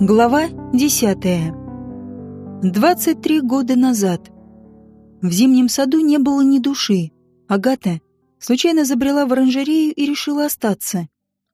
Глава 10. 23 года назад. В зимнем саду не было ни души. Агата случайно забрела в оранжерею и решила остаться.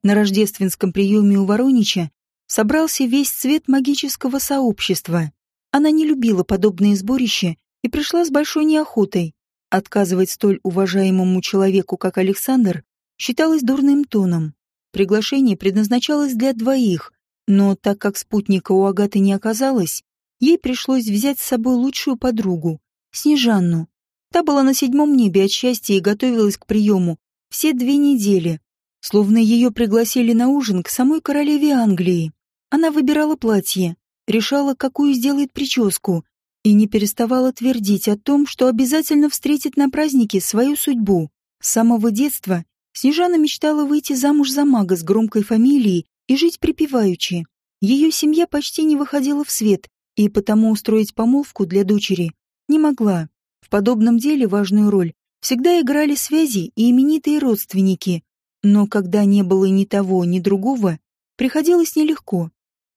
На рождественском приеме у Воронича собрался весь цвет магического сообщества. Она не любила подобные сборища и пришла с большой неохотой. Отказывать столь уважаемому человеку, как Александр, считалось дурным тоном. Приглашение предназначалось для двоих, но так как спутника у Агаты не оказалось, ей пришлось взять с собой лучшую подругу, Снежанну. Та была на седьмом небе от счастья и готовилась к приему все две недели, словно ее пригласили на ужин к самой королеве Англии. Она выбирала платье, решала, какую сделает прическу, и не переставала твердить о том, что обязательно встретит на празднике свою судьбу. С самого детства Снежана мечтала выйти замуж за мага с громкой фамилией и жить припеваючи. Ее семья почти не выходила в свет, и потому устроить помолвку для дочери не могла. В подобном деле важную роль всегда играли связи и именитые родственники, но когда не было ни того, ни другого, приходилось нелегко.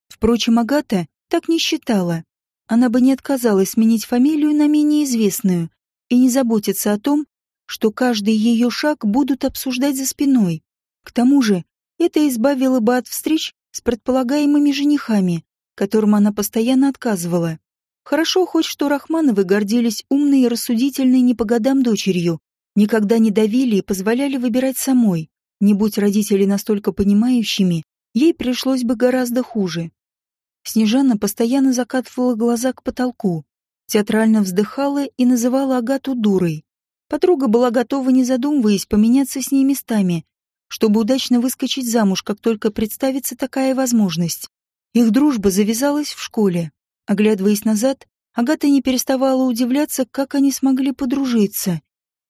Впрочем, Агата так не считала. Она бы не отказалась сменить фамилию на менее известную и не заботиться о том, что каждый ее шаг будут обсуждать за спиной. К тому же, это избавило бы от встреч с предполагаемыми женихами, которым она постоянно отказывала. Хорошо хоть что Рахмановы гордились умной и рассудительной не по годам дочерью, никогда не давили и позволяли выбирать самой. Не будь родители настолько понимающими, ей пришлось бы гораздо хуже. Снежана постоянно закатывала глаза к потолку, театрально вздыхала и называла Агату дурой. Подруга была готова, не задумываясь, поменяться с ней местами, чтобы удачно выскочить замуж, как только представится такая возможность. Их дружба завязалась в школе. Оглядываясь назад, Агата не переставала удивляться, как они смогли подружиться.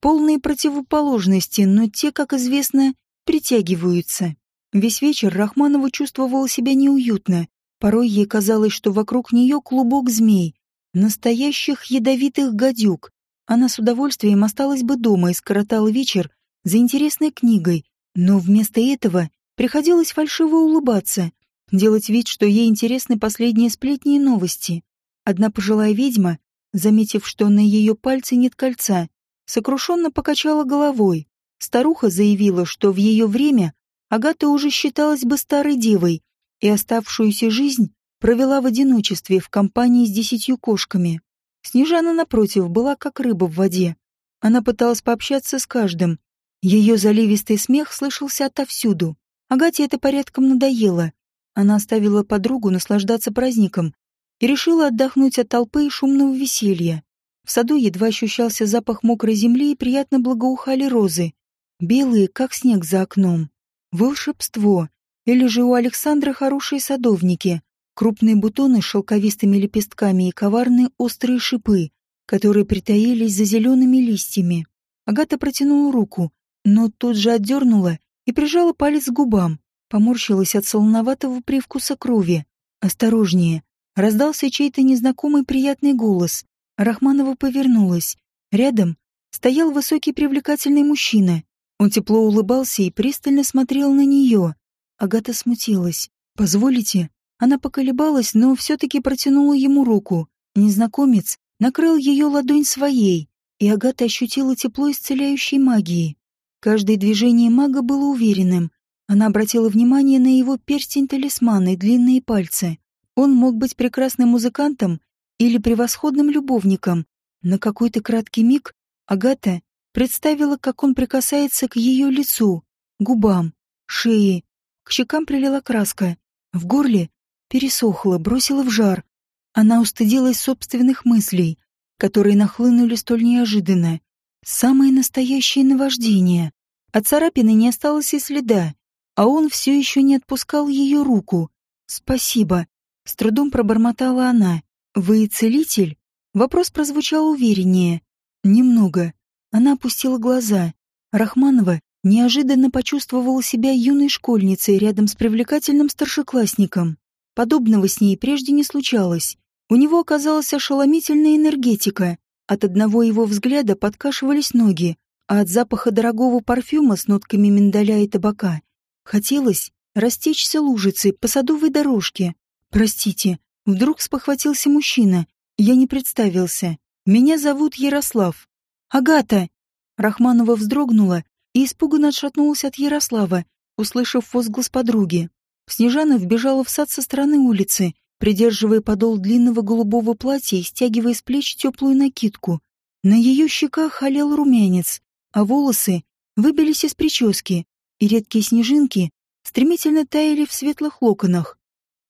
Полные противоположности, но те, как известно, притягиваются. Весь вечер Рахманова чувствовала себя неуютно. Порой ей казалось, что вокруг нее клубок змей, настоящих ядовитых гадюк. Она с удовольствием осталась бы дома и скоротала вечер за интересной книгой, но вместо этого приходилось фальшиво улыбаться, делать вид, что ей интересны последние сплетни и новости. Одна пожилая ведьма, заметив, что на ее пальце нет кольца, сокрушенно покачала головой. Старуха заявила, что в ее время Агата уже считалась бы старой девой и оставшуюся жизнь провела в одиночестве в компании с десятью кошками. Снежана, напротив, была как рыба в воде. Она пыталась пообщаться с каждым, ее заливистый смех слышался отовсюду. Агате это порядком надоело. Она оставила подругу наслаждаться праздником и решила отдохнуть от толпы и шумного веселья. В саду едва ощущался запах мокрой земли и приятно благоухали розы, белые, как снег за окном. Волшебство. Или же у Александра хорошие садовники, крупные бутоны с шелковистыми лепестками и коварные острые шипы, которые притаились за зелеными листьями. Агата протянула руку, но тут же отдернула и прижала палец к губам, поморщилась от солоноватого привкуса крови. «Осторожнее!» Раздался чей-то незнакомый приятный голос. Рахманова повернулась. Рядом стоял высокий привлекательный мужчина. Он тепло улыбался и пристально смотрел на нее. Агата смутилась. «Позволите?» Она поколебалась, но все-таки протянула ему руку. Незнакомец накрыл ее ладонь своей, и Агата ощутила тепло исцеляющей магии. Каждое движение мага было уверенным. Она обратила внимание на его перстень-талисман и длинные пальцы. Он мог быть прекрасным музыкантом или превосходным любовником. На какой-то краткий миг Агата представила, как он прикасается к ее лицу, губам, шее. К щекам прилила краска. В горле пересохло, бросила в жар. Она устыдилась собственных мыслей, которые нахлынули столь неожиданно. Самое настоящее наваждение. От царапины не осталось и следа, а он все еще не отпускал ее руку. «Спасибо», — с трудом пробормотала она. «Вы целитель?» Вопрос прозвучал увереннее. «Немного». Она опустила глаза. Рахманова неожиданно почувствовала себя юной школьницей рядом с привлекательным старшеклассником. Подобного с ней прежде не случалось. У него оказалась ошеломительная энергетика, от одного его взгляда подкашивались ноги, а от запаха дорогого парфюма с нотками миндаля и табака хотелось растечься лужицей по садовой дорожке. Простите, вдруг спохватился мужчина. Я не представился. Меня зовут Ярослав. Агата! Рахманова вздрогнула и испуганно отшатнулась от Ярослава, услышав возглас подруги. Снежана вбежала в сад со стороны улицы, придерживая подол длинного голубого платья и стягивая с плеч теплую накидку. На ее щеках олел румянец, а волосы выбились из прически, и редкие снежинки стремительно таяли в светлых локонах.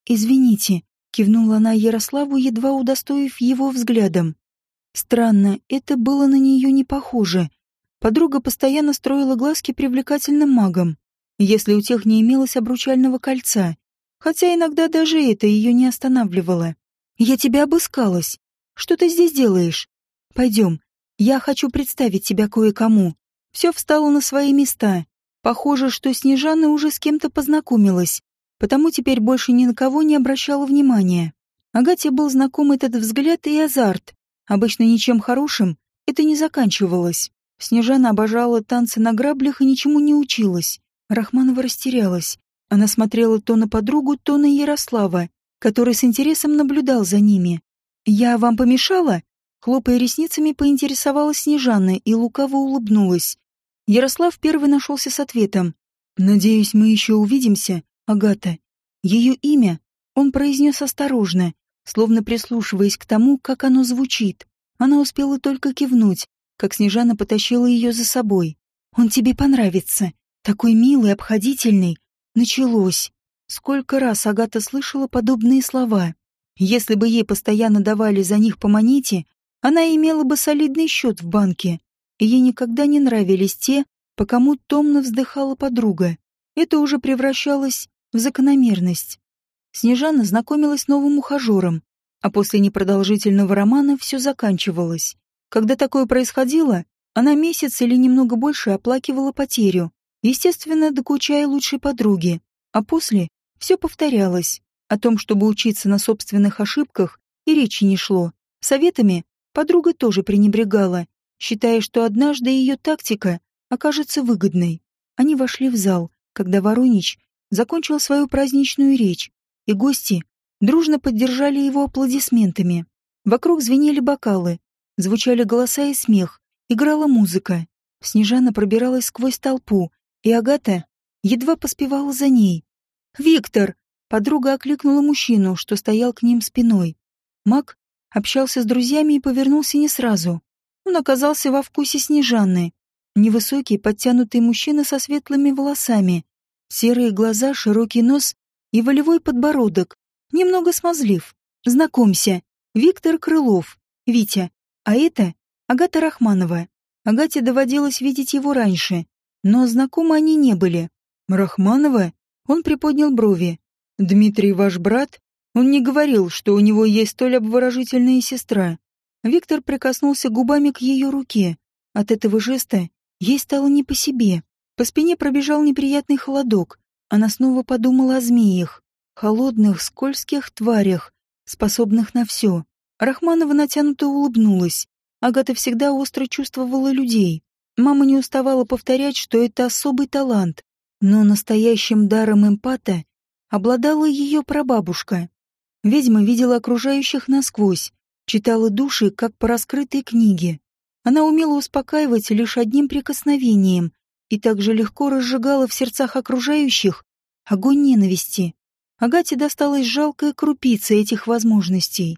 «Извините», — кивнула она Ярославу, едва удостоив его взглядом. Странно, это было на нее не похоже. Подруга постоянно строила глазки привлекательным магом, если у тех не имелось обручального кольца, хотя иногда даже это ее не останавливало. «Я тебя обыскалась. Что ты здесь делаешь? Пойдем. Я хочу представить тебя кое-кому». Все встало на свои места. Похоже, что Снежана уже с кем-то познакомилась, потому теперь больше ни на кого не обращала внимания. Агате был знаком этот взгляд и азарт. Обычно ничем хорошим это не заканчивалось. Снежана обожала танцы на граблях и ничему не училась. Рахманова растерялась. Она смотрела то на подругу, то на Ярослава, который с интересом наблюдал за ними. «Я вам помешала?» Хлопая ресницами, поинтересовалась Снежана и лукаво улыбнулась. Ярослав первый нашелся с ответом. «Надеюсь, мы еще увидимся, Агата». Ее имя он произнес осторожно, словно прислушиваясь к тому, как оно звучит. Она успела только кивнуть, как Снежана потащила ее за собой. «Он тебе понравится. Такой милый, обходительный. Началось». Сколько раз Агата слышала подобные слова. Если бы ей постоянно давали за них по монете, она имела бы солидный счет в банке и ей никогда не нравились те, по кому томно вздыхала подруга. Это уже превращалось в закономерность. Снежана знакомилась с новым ухажером, а после непродолжительного романа все заканчивалось. Когда такое происходило, она месяц или немного больше оплакивала потерю, естественно, докучая лучшей подруге, а после все повторялось. О том, чтобы учиться на собственных ошибках, и речи не шло. Советами подруга тоже пренебрегала, считая, что однажды ее тактика окажется выгодной. Они вошли в зал, когда Воронич закончил свою праздничную речь, и гости дружно поддержали его аплодисментами. Вокруг звенели бокалы, звучали голоса и смех, играла музыка. Снежана пробиралась сквозь толпу, и Агата едва поспевала за ней. «Виктор!» — подруга окликнула мужчину, что стоял к ним спиной. Мак общался с друзьями и повернулся не сразу. Он оказался во вкусе Снежаны. Невысокий, подтянутый мужчина со светлыми волосами, серые глаза, широкий нос и волевой подбородок, немного смазлив. Знакомься, Виктор Крылов, Витя, а это Агата Рахманова. Агате доводилось видеть его раньше, но знакомы они не были. Рахманова? Он приподнял брови. Дмитрий ваш брат? Он не говорил, что у него есть столь обворожительная сестра. Виктор прикоснулся губами к ее руке. От этого жеста ей стало не по себе. По спине пробежал неприятный холодок. Она снова подумала о змеях. Холодных, скользких тварях, способных на все. Рахманова натянуто улыбнулась. Агата всегда остро чувствовала людей. Мама не уставала повторять, что это особый талант. Но настоящим даром эмпата обладала ее прабабушка. Ведьма видела окружающих насквозь, читала души, как по раскрытой книге. Она умела успокаивать лишь одним прикосновением и также легко разжигала в сердцах окружающих огонь ненависти. Агате досталась жалкая крупица этих возможностей.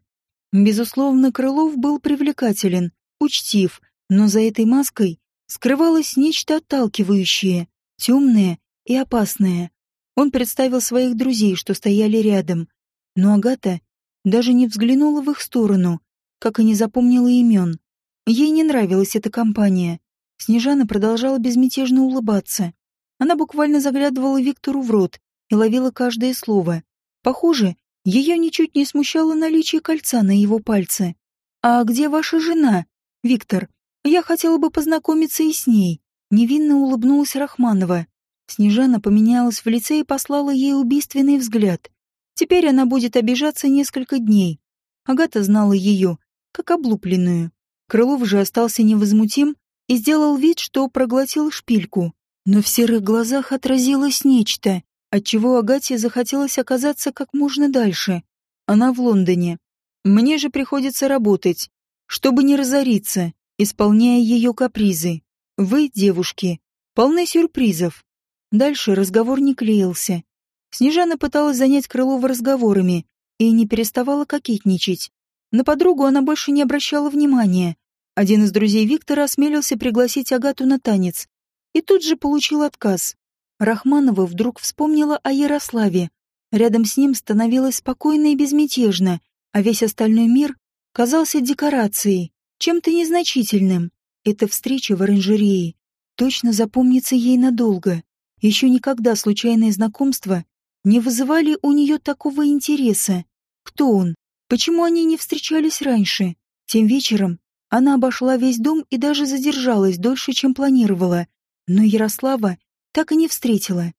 Безусловно, Крылов был привлекателен, учтив, но за этой маской скрывалось нечто отталкивающее, темное и опасное. Он представил своих друзей, что стояли рядом, но Агата даже не взглянула в их сторону, как и не запомнила имен. Ей не нравилась эта компания. Снежана продолжала безмятежно улыбаться. Она буквально заглядывала Виктору в рот и ловила каждое слово. Похоже, ее ничуть не смущало наличие кольца на его пальце. «А где ваша жена, Виктор? Я хотела бы познакомиться и с ней». Невинно улыбнулась Рахманова. Снежана поменялась в лице и послала ей убийственный взгляд. Теперь она будет обижаться несколько дней. Агата знала ее, как облупленную. Крылов же остался невозмутим и сделал вид, что проглотил шпильку. Но в серых глазах отразилось нечто, отчего Агате захотелось оказаться как можно дальше. Она в Лондоне. Мне же приходится работать, чтобы не разориться, исполняя ее капризы. Вы, девушки, полны сюрпризов. Дальше разговор не клеился. Снежана пыталась занять Крылова разговорами и не переставала кокетничать. На подругу она больше не обращала внимания. Один из друзей Виктора осмелился пригласить Агату на танец и тут же получил отказ. Рахманова вдруг вспомнила о Ярославе. Рядом с ним становилось спокойно и безмятежно, а весь остальной мир казался декорацией, чем-то незначительным. Эта встреча в оранжерее точно запомнится ей надолго. Еще никогда случайные знакомства не вызывали у нее такого интереса. Кто он? Почему они не встречались раньше? Тем вечером она обошла весь дом и даже задержалась дольше, чем планировала. Но Ярослава так и не встретила.